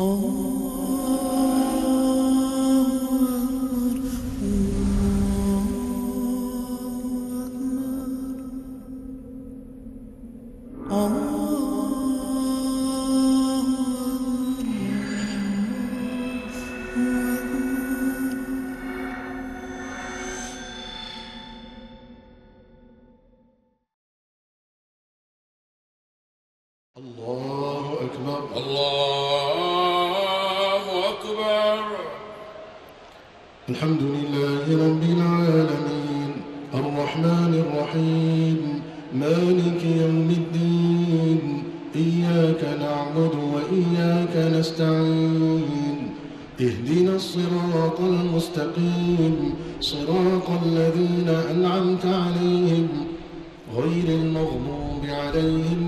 Oh. المغضوب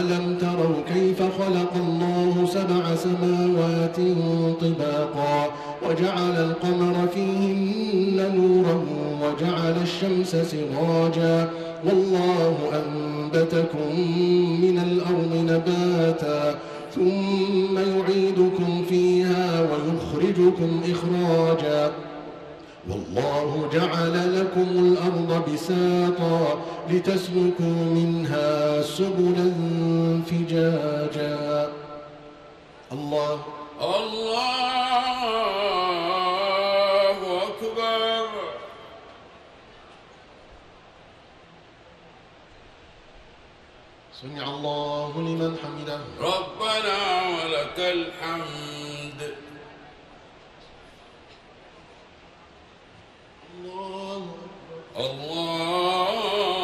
ألم تروا كيف خلق الله سبع سماوات طباقا وجعل القمر فيهن نورا وجعل الشمس سراجا والله أنبتكم من الأرض نباتا ثم يعيدكم فيها ويخرجكم إخراجا والله جعل لكم الأرض بساطا لتسلكوا منها سبلا فجاجا. الله. الله أكبر. سمع الله لمن حمده. ربنا ولك الحمد. الله الله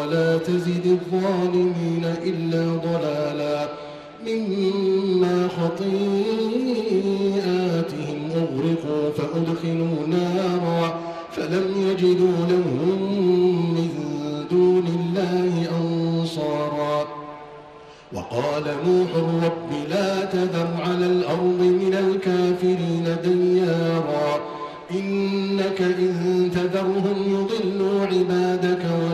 ولا تزد الظالمين إلا ضلالا مما خطيئاتهم أغرقوا فأدخلوا نارا فلم يجدوا لهم من دون الله أنصارا. وقال نوح رب لا تذر على الأرض من الكافرين ديارا إنك إن تذرهم يضلوا عبادك ولا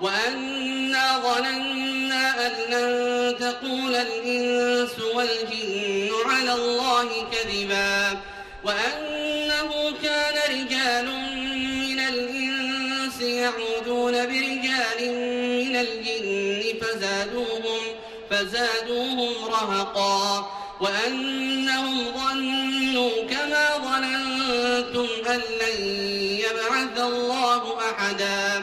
وأنا ظننا أن لن تقول الإنس والجن على الله كذبا وأنه كان رجال من الإنس يعوذون برجال من الجن فزادوهم فزادوهم رهقا وأنهم ظنوا كما ظننتم أن لن يبعث الله أحدا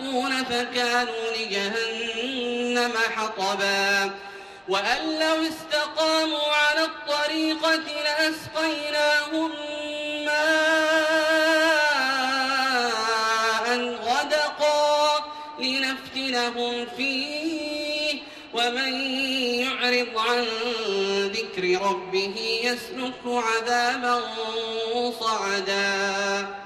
القاسطون فكانوا لجهنم حطبا. وأن لو استقاموا على الطريقة لأسقيناهم ماء غدقا لنفتنهم فيه. ومن يعرض عن ذكر ربه يسلك عذابا صعدا.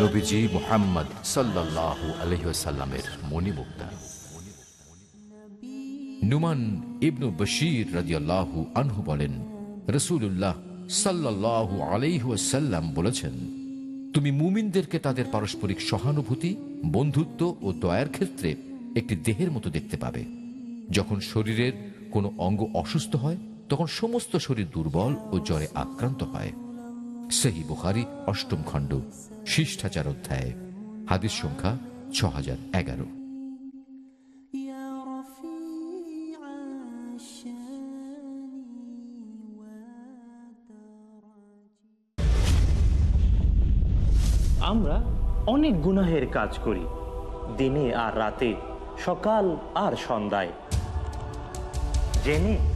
নবীজি মোহাম্মদ মণিমুক্তা। নুমান ইবনু বশির আনহু বলেন বলেছেন, তুমি মুমিনদেরকে তাদের পারস্পরিক সহানুভূতি, বন্ধুত্ব ও দয়ার ক্ষেত্রে একটি দেহের মতো দেখতে পাবে। যখন শরীরের কোনো অঙ্গ অসুস্থ হয়, তখন সমস্ত শরীর দুর্বল ও জ্বরে আক্রান্ত হয়। সেই বুখারি অষ্টম খণ্ড শিষ্টাচার অধ্যায় হাদিস সংখ্যা ছ হাজার এগারো আমরা অনেক গুনাহের কাজ করি দিনে আর রাতে সকাল আর সন্ধ্যায়। জেনে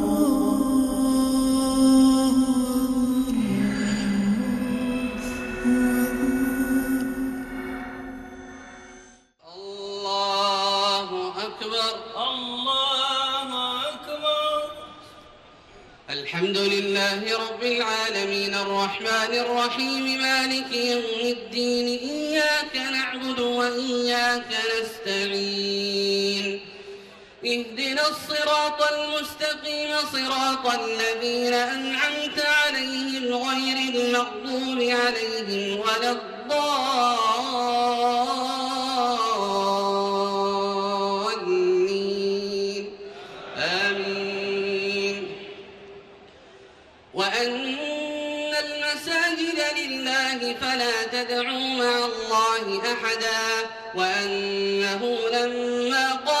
الذين أنعمت عليهم غير المغضوب عليهم ولا الضالين. آمين. وأن المساجد لله فلا تدعوا مع الله أحدا وأنه لما عبد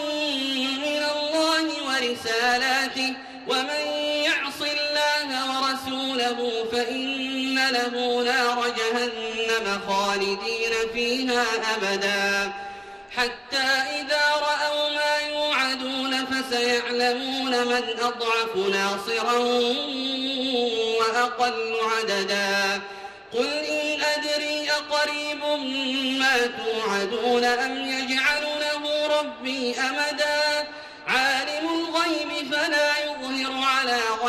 ورسالاته ومن يعص الله ورسوله فإن له نار جهنم خالدين فيها أبدا. حتى إذا رأوا ما يوعدون فسيعلمون من أضعف ناصرا وأقل عددا. قل إن أدري أقريب ما توعدون أم يجعل له ربي أمدا؟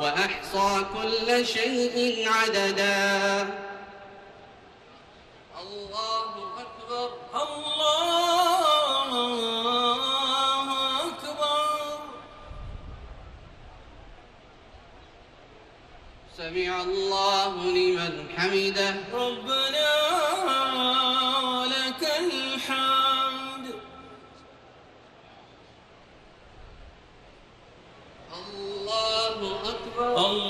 وأحصى كل شيء عددا. الله أكبر. الله أكبر. سمع الله لمن حمده. ربنا الله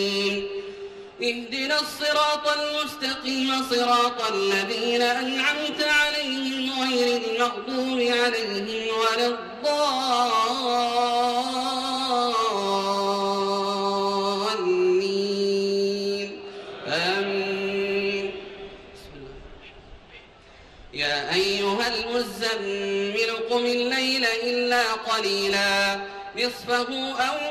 اهدنا الصراط المستقيم صراط الذين أنعمت عليهم غير المغضوب عليهم ولا الضالين. آمين. يا أيها المزمل قم الليل إلا قليلا. نصفه أو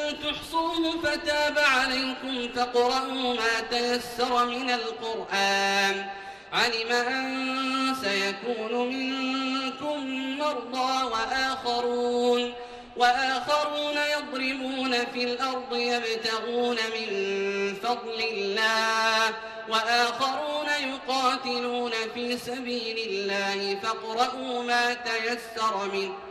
تحصوه فتاب عليكم فاقرؤوا ما تيسر من القرآن. علم أن سيكون منكم مرضى وآخرون. وآخرون يضربون في الأرض يبتغون من فضل الله. وآخرون يقاتلون في سبيل الله فاقرؤوا ما تيسر منه.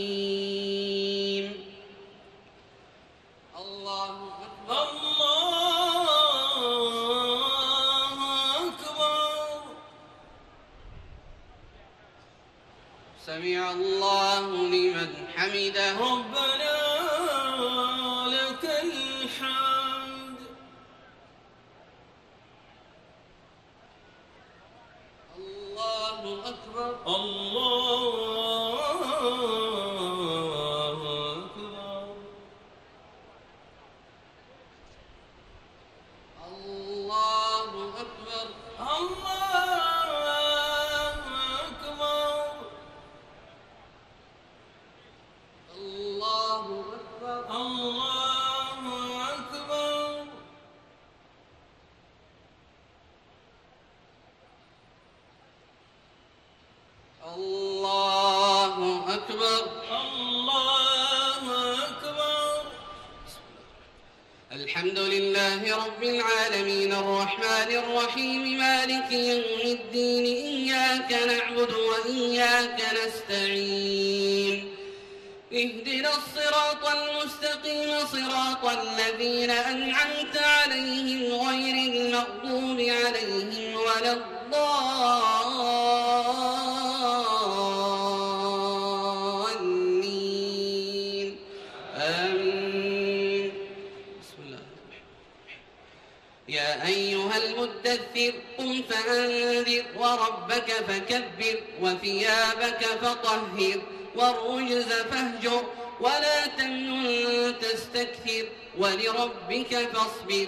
سمع الله لمن حمده. ربنا لك الحمد. الله أكبر. الله المغضوب عليهم ولا الضالين. آمين. بسم الله. يا أيها المدثر قم فأنذر وربك فكبر وثيابك فطهر والرجز فاهجر ولا تمنن تستكثر ولربك فاصبر.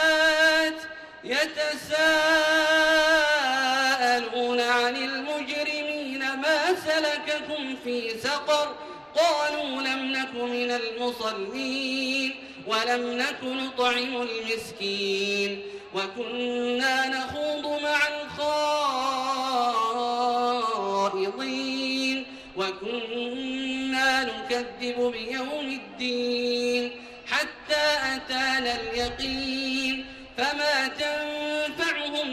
يتساءلون عن المجرمين ما سلككم في سقر قالوا لم نك من المصلين ولم نك نطعم المسكين وكنا نخوض مع الخائضين وكنا نكذب بيوم الدين حتى أتانا اليقين فما تنفعهم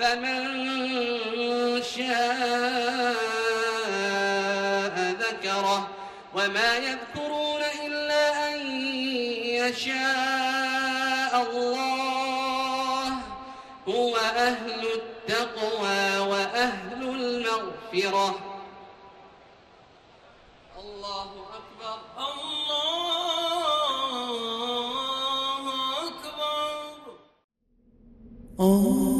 فمن شاء ذكره وما يذكرون إلا أن يشاء الله هو أهل التقوى وأهل المغفرة. الله أكبر. الله أكبر. Who